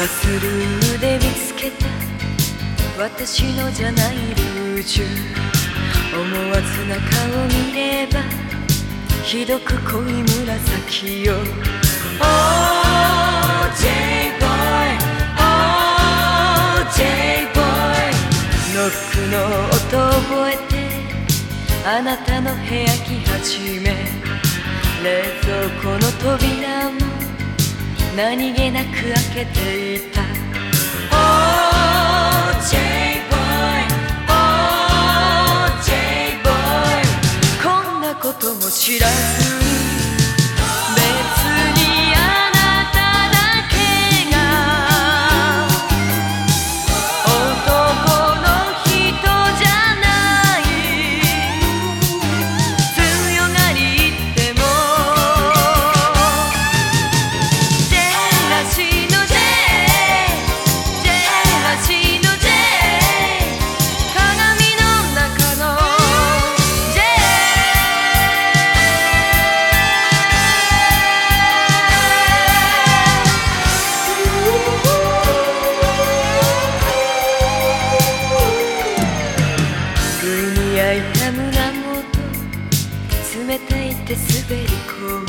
バスルームで見つけた私のじゃないルージュ思わず中を見ればひどく濃い紫よ Oh J-Boy Oh J-Boy ノックの音覚えてあなたの部屋来始め。冷蔵庫の扉も何気なく開けていた。Oh J-Boy 意に焼いた胸元冷たいって滑り込む。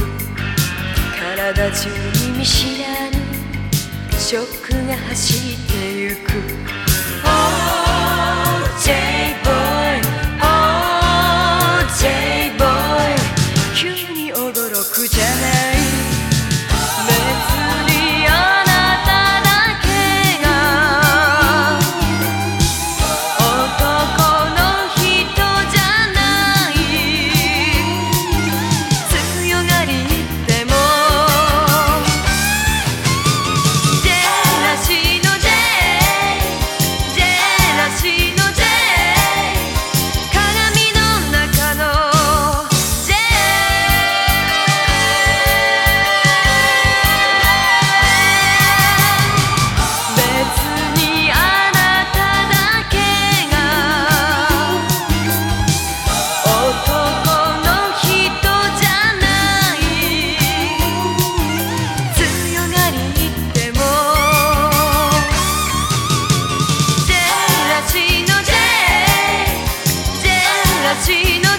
体中に見知らぬショックが走ってゆく。街の